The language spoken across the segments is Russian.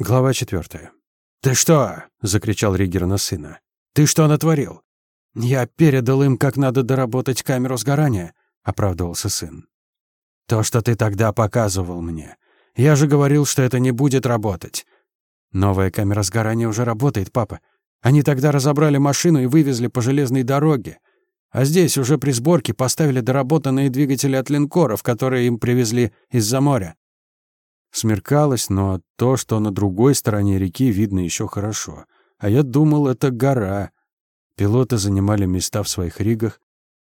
Глава четвертая. «Ты что?» — закричал Ригер на сына. «Ты что натворил?» «Я передал им, как надо доработать камеру сгорания», — оправдывался сын. «То, что ты тогда показывал мне. Я же говорил, что это не будет работать». «Новая камера сгорания уже работает, папа. Они тогда разобрали машину и вывезли по железной дороге. А здесь уже при сборке поставили доработанные двигатели от линкоров, которые им привезли из-за моря. Смеркалось, но то, что на другой стороне реки, видно еще хорошо. А я думал, это гора. Пилоты занимали места в своих ригах.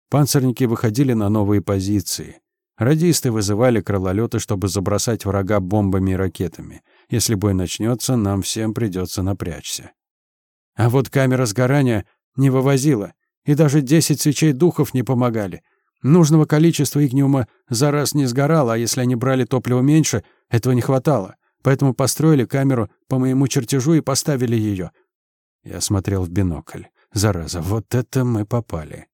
Панцирники выходили на новые позиции. Радисты вызывали крылолеты, чтобы забросать врага бомбами и ракетами. Если бой начнется, нам всем придется напрячься. А вот камера сгорания не вывозила, и даже десять свечей духов не помогали. Нужного количества игниума за раз не сгорало, а если они брали топливо меньше, этого не хватало. Поэтому построили камеру по моему чертежу и поставили ее. Я смотрел в бинокль. Зараза, вот это мы попали.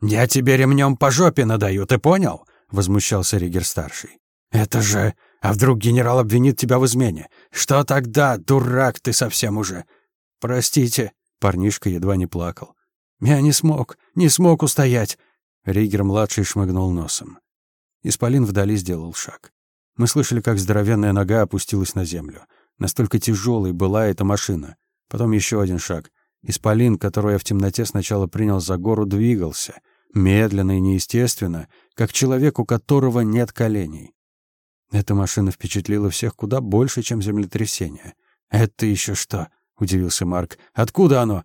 «Я тебе ремнем по жопе надаю, ты понял?» — возмущался Ригер-старший. «Это же... А вдруг генерал обвинит тебя в измене? Что тогда, дурак ты совсем уже?» «Простите», — парнишка едва не плакал. «Я не смог, не смог устоять. Ригер-младший шмыгнул носом. Исполин вдали сделал шаг. Мы слышали, как здоровенная нога опустилась на землю. Настолько тяжелой была эта машина. Потом еще один шаг. Исполин, которого я в темноте сначала принял за гору, двигался. Медленно и неестественно, как человек, у которого нет коленей. Эта машина впечатлила всех куда больше, чем землетрясение. «Это еще что?» — удивился Марк. «Откуда оно?»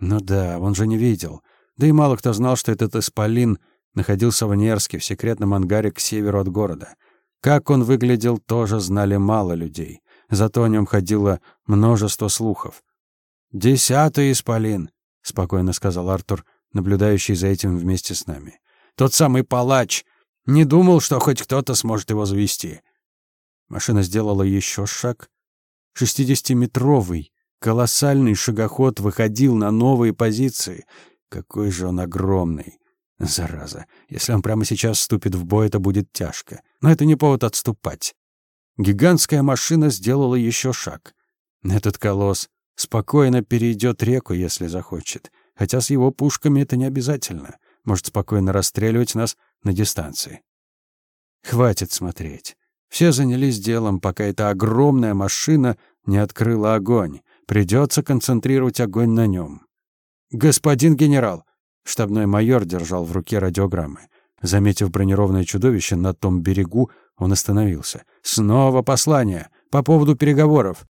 «Ну да, он же не видел. Да и мало кто знал, что этот исполин находился в Нерске, в секретном ангаре к северу от города. Как он выглядел, тоже знали мало людей. Зато о нем ходило множество слухов. «Десятый исполин», — спокойно сказал Артур, наблюдающий за этим вместе с нами. «Тот самый палач. Не думал, что хоть кто-то сможет его завести». Машина сделала еще шаг. Шестидесятиметровый, колоссальный шагоход выходил на новые позиции — какой же он огромный. Зараза. Если он прямо сейчас вступит в бой, это будет тяжко. Но это не повод отступать. Гигантская машина сделала еще шаг. Этот колосс спокойно перейдет реку, если захочет. Хотя с его пушками это не обязательно. Может спокойно расстреливать нас на дистанции. Хватит смотреть. Все занялись делом, пока эта огромная машина не открыла огонь. Придется концентрировать огонь на нем. «Господин генерал!» Штабной майор держал в руке радиограммы. Заметив бронированное чудовище на том берегу, он остановился. «Снова послание! По поводу переговоров!»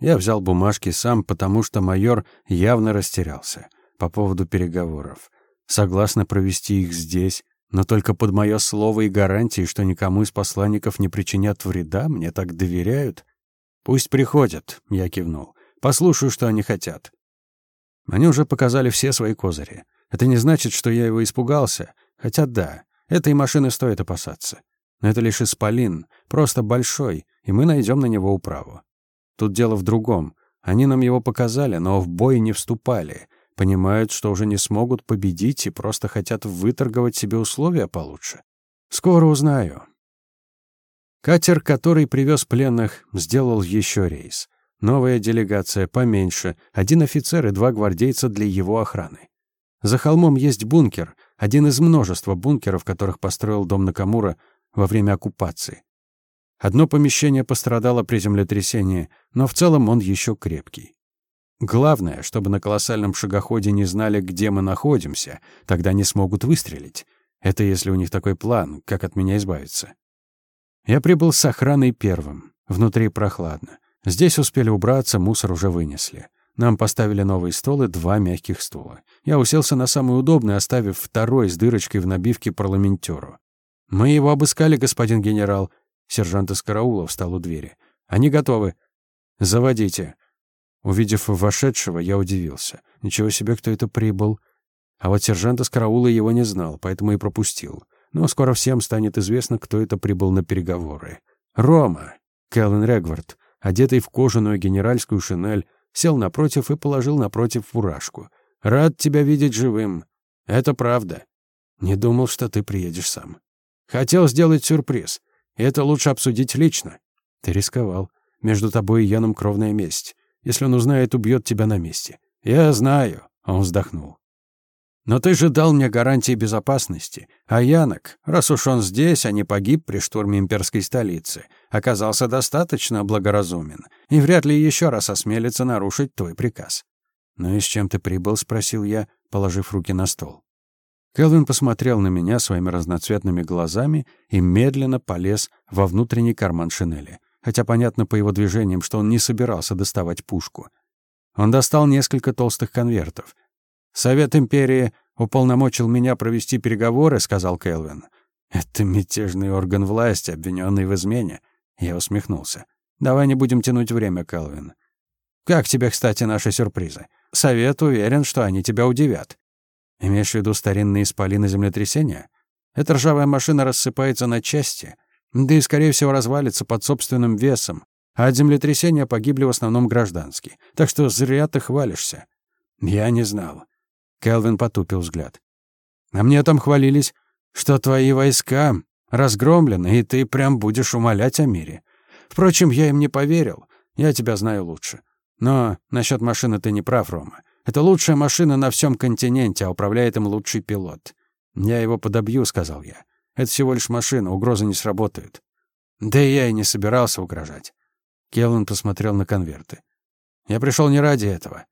Я взял бумажки сам, потому что майор явно растерялся. По поводу переговоров. Согласно провести их здесь, но только под мое слово и гарантии, что никому из посланников не причинят вреда, мне так доверяют. «Пусть приходят», — я кивнул. «Послушаю, что они хотят». Они уже показали все свои козыри. Это не значит, что я его испугался. Хотя да, этой машины стоит опасаться. Но это лишь исполин, просто большой, и мы найдем на него управу. Тут дело в другом. Они нам его показали, но в бой не вступали. Понимают, что уже не смогут победить и просто хотят выторговать себе условия получше. Скоро узнаю. Катер, который привез пленных, сделал еще рейс. Новая делегация поменьше, один офицер и два гвардейца для его охраны. За холмом есть бункер, один из множества бункеров, которых построил дом Накамура во время оккупации. Одно помещение пострадало при землетрясении, но в целом он еще крепкий. Главное, чтобы на колоссальном шагоходе не знали, где мы находимся, тогда не смогут выстрелить. Это если у них такой план, как от меня избавиться. Я прибыл с охраной первым. Внутри прохладно. Здесь успели убраться, мусор уже вынесли. Нам поставили новый стол и два мягких стула. Я уселся на самый удобный, оставив второй с дырочкой в набивке парламентеру. «Мы его обыскали, господин генерал». Сержант из караула встал у двери. «Они готовы». «Заводите». Увидев вошедшего, я удивился. Ничего себе, кто это прибыл. А вот сержант из караула его не знал, поэтому и пропустил. Но скоро всем станет известно, кто это прибыл на переговоры. «Рома!» Кэллен Регвард одетый в кожаную генеральскую шинель, сел напротив и положил напротив фуражку. «Рад тебя видеть живым. Это правда. Не думал, что ты приедешь сам. Хотел сделать сюрприз. Это лучше обсудить лично. Ты рисковал. Между тобой и Яном кровная месть. Если он узнает, убьет тебя на месте. Я знаю, он вздохнул. Но ты же дал мне гарантии безопасности. А Янок, раз уж он здесь, а не погиб при штурме имперской столицы, оказался достаточно благоразумен и вряд ли еще раз осмелится нарушить твой приказ. «Ну и с чем ты прибыл?» — спросил я, положив руки на стол. Келвин посмотрел на меня своими разноцветными глазами и медленно полез во внутренний карман шинели, хотя понятно по его движениям, что он не собирался доставать пушку. Он достал несколько толстых конвертов, «Совет Империи уполномочил меня провести переговоры», — сказал Келвин. «Это мятежный орган власти, обвиненный в измене». Я усмехнулся. «Давай не будем тянуть время, Келвин. Как тебе, кстати, наши сюрпризы? Совет уверен, что они тебя удивят. Имеешь в виду старинные исполины землетрясения? Эта ржавая машина рассыпается на части, да и, скорее всего, развалится под собственным весом. А от землетрясения погибли в основном гражданские. Так что зря ты хвалишься. Я не знал. Келвин потупил взгляд. «А мне там хвалились, что твои войска разгромлены, и ты прям будешь умолять о мире. Впрочем, я им не поверил. Я тебя знаю лучше. Но насчет машины ты не прав, Рома. Это лучшая машина на всем континенте, а управляет им лучший пилот. Я его подобью, сказал я. Это всего лишь машина, угрозы не сработают. Да и я и не собирался угрожать. Келвин посмотрел на конверты. Я пришел не ради этого.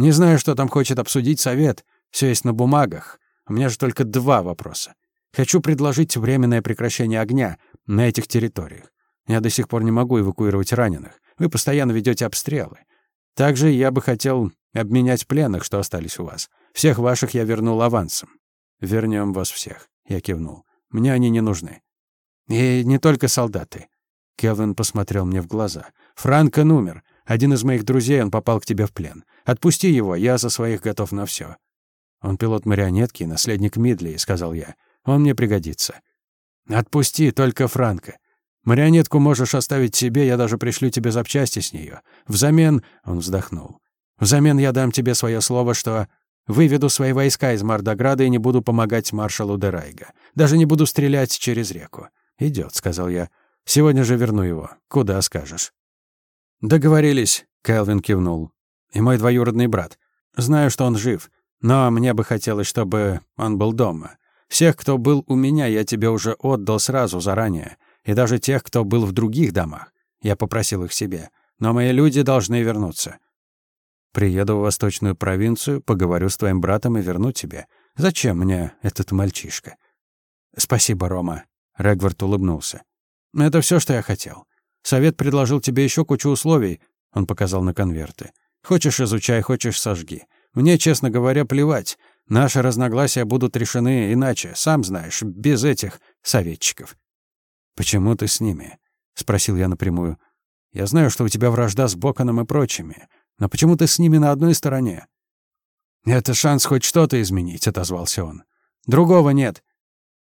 Не знаю, что там хочет обсудить совет. Все есть на бумагах. У меня же только два вопроса. Хочу предложить временное прекращение огня на этих территориях. Я до сих пор не могу эвакуировать раненых. Вы постоянно ведете обстрелы. Также я бы хотел обменять пленных, что остались у вас. Всех ваших я вернул авансом. Вернем вас всех, я кивнул. Мне они не нужны. И не только солдаты. Келвин посмотрел мне в глаза. Франко умер. Один из моих друзей, он попал к тебе в плен. Отпусти его, я за своих готов на все. Он пилот марионетки, наследник Мидли, сказал я. Он мне пригодится. Отпусти только Франка. Марионетку можешь оставить себе, я даже пришлю тебе запчасти с нее. Взамен, он вздохнул. Взамен я дам тебе свое слово, что выведу свои войска из Мардограда и не буду помогать маршалу Дерайга. Даже не буду стрелять через реку. Идет, сказал я. Сегодня же верну его. Куда скажешь. «Договорились», — Кэлвин кивнул. «И мой двоюродный брат. Знаю, что он жив, но мне бы хотелось, чтобы он был дома. Всех, кто был у меня, я тебе уже отдал сразу, заранее. И даже тех, кто был в других домах. Я попросил их себе. Но мои люди должны вернуться. Приеду в восточную провинцию, поговорю с твоим братом и верну тебе. Зачем мне этот мальчишка?» «Спасибо, Рома», — Регвард улыбнулся. «Это все, что я хотел. Совет предложил тебе еще кучу условий, он показал на конверты. Хочешь изучай, хочешь сожги. Мне, честно говоря, плевать. Наши разногласия будут решены иначе, сам знаешь, без этих советчиков. Почему ты с ними? спросил я напрямую. Я знаю, что у тебя вражда с Боканом и прочими, но почему ты с ними на одной стороне? Это шанс хоть что-то изменить, отозвался он. Другого нет.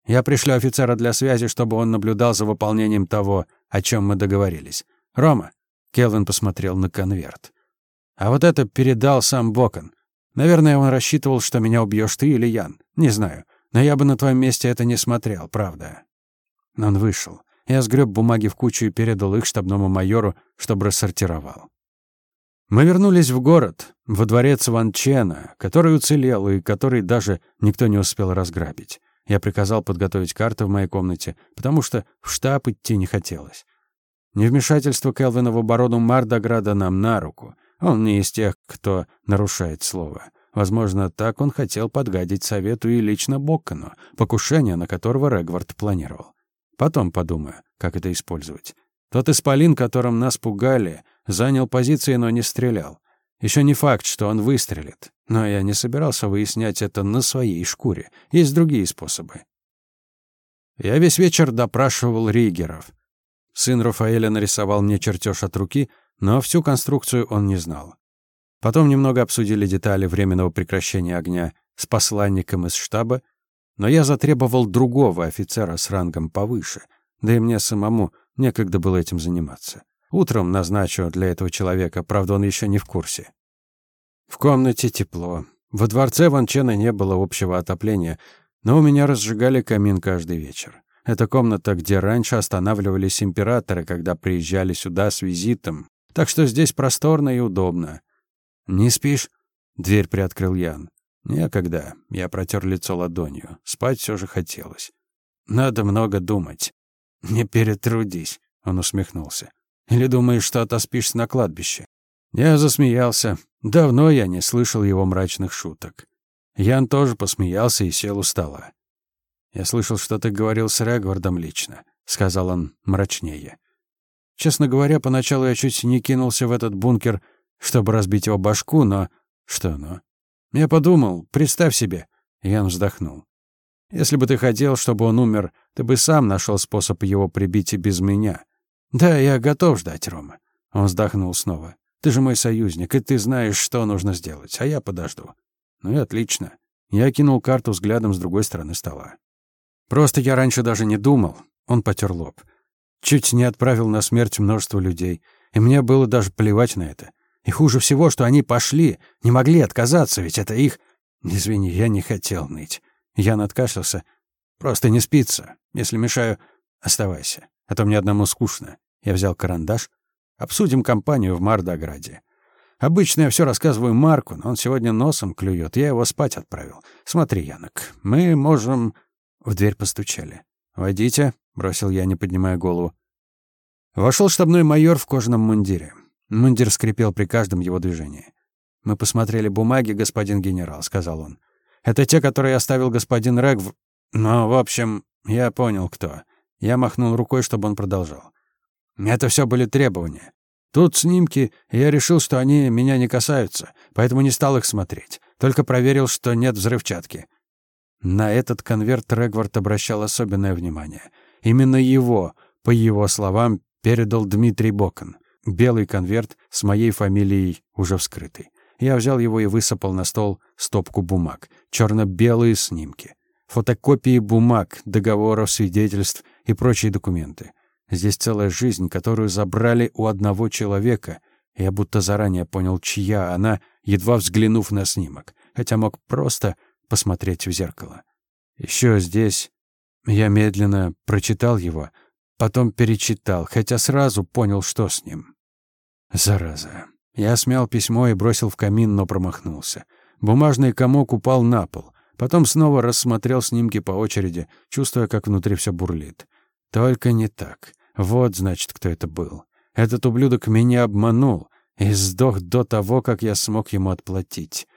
Я пришлю офицера для связи, чтобы он наблюдал за выполнением того, о чем мы договорились. Рома, Келвин посмотрел на конверт. А вот это передал сам Бокон. Наверное, он рассчитывал, что меня убьешь ты или Ян. Не знаю. Но я бы на твоем месте это не смотрел, правда. Он вышел. Я сгреб бумаги в кучу и передал их штабному майору, чтобы рассортировал. Мы вернулись в город, во дворец Ван Чена, который уцелел и который даже никто не успел разграбить. Я приказал подготовить карты в моей комнате, потому что в штаб идти не хотелось. Невмешательство Келвина в оборону Мардограда нам на руку. Он не из тех, кто нарушает слово. Возможно, так он хотел подгадить совету и лично Боккану, покушение на которого Регвард планировал. Потом подумаю, как это использовать. Тот исполин, которым нас пугали, занял позиции, но не стрелял. Еще не факт, что он выстрелит, но я не собирался выяснять это на своей шкуре. Есть другие способы. Я весь вечер допрашивал Ригеров. Сын Рафаэля нарисовал мне чертеж от руки, но всю конструкцию он не знал. Потом немного обсудили детали временного прекращения огня с посланником из штаба, но я затребовал другого офицера с рангом повыше, да и мне самому некогда было этим заниматься. Утром назначу для этого человека, правда, он еще не в курсе. В комнате тепло. Во дворце Ван Чена не было общего отопления, но у меня разжигали камин каждый вечер. Это комната, где раньше останавливались императоры, когда приезжали сюда с визитом. Так что здесь просторно и удобно. «Не спишь?» — дверь приоткрыл Ян. «Некогда». Я протер лицо ладонью. Спать все же хотелось. «Надо много думать». «Не перетрудись», — он усмехнулся. «Или думаешь, что отоспишься на кладбище?» Я засмеялся. Давно я не слышал его мрачных шуток. Ян тоже посмеялся и сел у стола. «Я слышал, что ты говорил с Регвардом лично», — сказал он мрачнее. Честно говоря, поначалу я чуть не кинулся в этот бункер, чтобы разбить его башку, но... Что но? Я подумал, представь себе. Ян вздохнул. Если бы ты хотел, чтобы он умер, ты бы сам нашел способ его прибить и без меня. Да, я готов ждать, Рома. Он вздохнул снова. Ты же мой союзник, и ты знаешь, что нужно сделать, а я подожду. Ну и отлично. Я кинул карту взглядом с другой стороны стола. Просто я раньше даже не думал. Он потер лоб. Чуть не отправил на смерть множество людей. И мне было даже плевать на это. И хуже всего, что они пошли, не могли отказаться, ведь это их... Извини, я не хотел ныть. Я откашлялся. Просто не спится. Если мешаю, оставайся. А то мне одному скучно. Я взял карандаш. Обсудим компанию в Мардограде. Обычно я все рассказываю Марку, но он сегодня носом клюет. Я его спать отправил. Смотри, Янок, мы можем... В дверь постучали. «Войдите», — бросил я, не поднимая голову. Вошел штабной майор в кожаном мундире. Мундир скрипел при каждом его движении. «Мы посмотрели бумаги, господин генерал», — сказал он. «Это те, которые оставил господин Рэг в... Ну, в общем, я понял, кто». Я махнул рукой, чтобы он продолжал. «Это все были требования. Тут снимки, и я решил, что они меня не касаются, поэтому не стал их смотреть. Только проверил, что нет взрывчатки. На этот конверт Регвард обращал особенное внимание. Именно его, по его словам, передал Дмитрий Бокон. Белый конверт с моей фамилией уже вскрытый. Я взял его и высыпал на стол стопку бумаг. Черно-белые снимки. Фотокопии бумаг, договоров, свидетельств и прочие документы. Здесь целая жизнь, которую забрали у одного человека. Я будто заранее понял, чья она, едва взглянув на снимок. Хотя мог просто посмотреть в зеркало. Еще здесь я медленно прочитал его, потом перечитал, хотя сразу понял, что с ним. Зараза. Я смял письмо и бросил в камин, но промахнулся. Бумажный комок упал на пол. Потом снова рассмотрел снимки по очереди, чувствуя, как внутри все бурлит. Только не так. Вот, значит, кто это был. Этот ублюдок меня обманул и сдох до того, как я смог ему отплатить.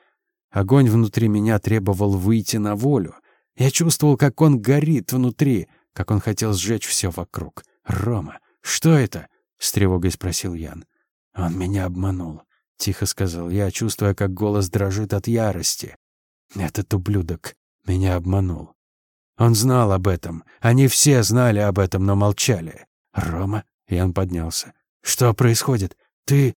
Огонь внутри меня требовал выйти на волю. Я чувствовал, как он горит внутри, как он хотел сжечь все вокруг. «Рома, что это?» — с тревогой спросил Ян. «Он меня обманул», — тихо сказал я, чувствуя, как голос дрожит от ярости. «Этот ублюдок меня обманул. Он знал об этом. Они все знали об этом, но молчали. «Рома?» — Ян поднялся. «Что происходит? Ты...»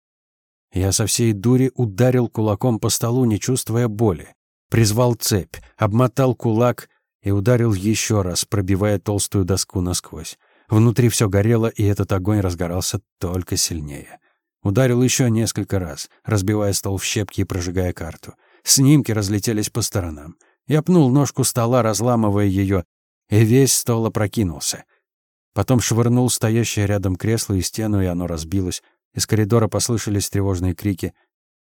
Я со всей дури ударил кулаком по столу, не чувствуя боли. Призвал цепь, обмотал кулак и ударил еще раз, пробивая толстую доску насквозь. Внутри все горело, и этот огонь разгорался только сильнее. Ударил еще несколько раз, разбивая стол в щепки и прожигая карту. Снимки разлетелись по сторонам. Я пнул ножку стола, разламывая ее, и весь стол опрокинулся. Потом швырнул стоящее рядом кресло и стену, и оно разбилось. Из коридора послышались тревожные крики.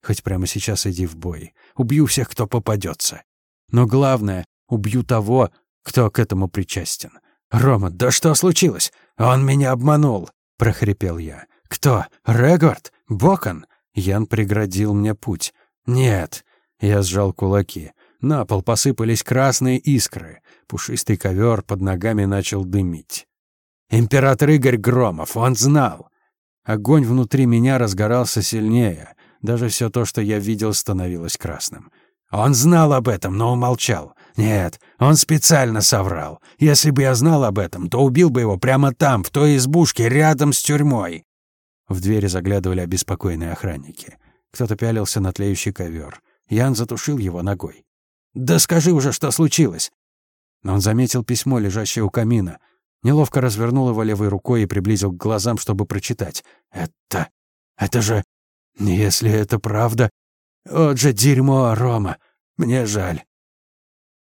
«Хоть прямо сейчас иди в бой. Убью всех, кто попадется. Но главное, убью того, кто к этому причастен. Рома, да что случилось? Он меня обманул!» — прохрипел я. «Кто? Регвард? Бокон?» Ян преградил мне путь. «Нет». Я сжал кулаки. На пол посыпались красные искры. Пушистый ковер под ногами начал дымить. «Император Игорь Громов, он знал!» Огонь внутри меня разгорался сильнее. Даже все то, что я видел, становилось красным. Он знал об этом, но умолчал. Нет, он специально соврал. Если бы я знал об этом, то убил бы его прямо там, в той избушке, рядом с тюрьмой. В двери заглядывали обеспокоенные охранники. Кто-то пялился на тлеющий ковер. Ян затушил его ногой. «Да скажи уже, что случилось!» Но он заметил письмо, лежащее у камина. Неловко развернул его левой рукой и приблизил к глазам, чтобы прочитать. «Это... это же... если это правда... Вот же дерьмо, Рома! Мне жаль.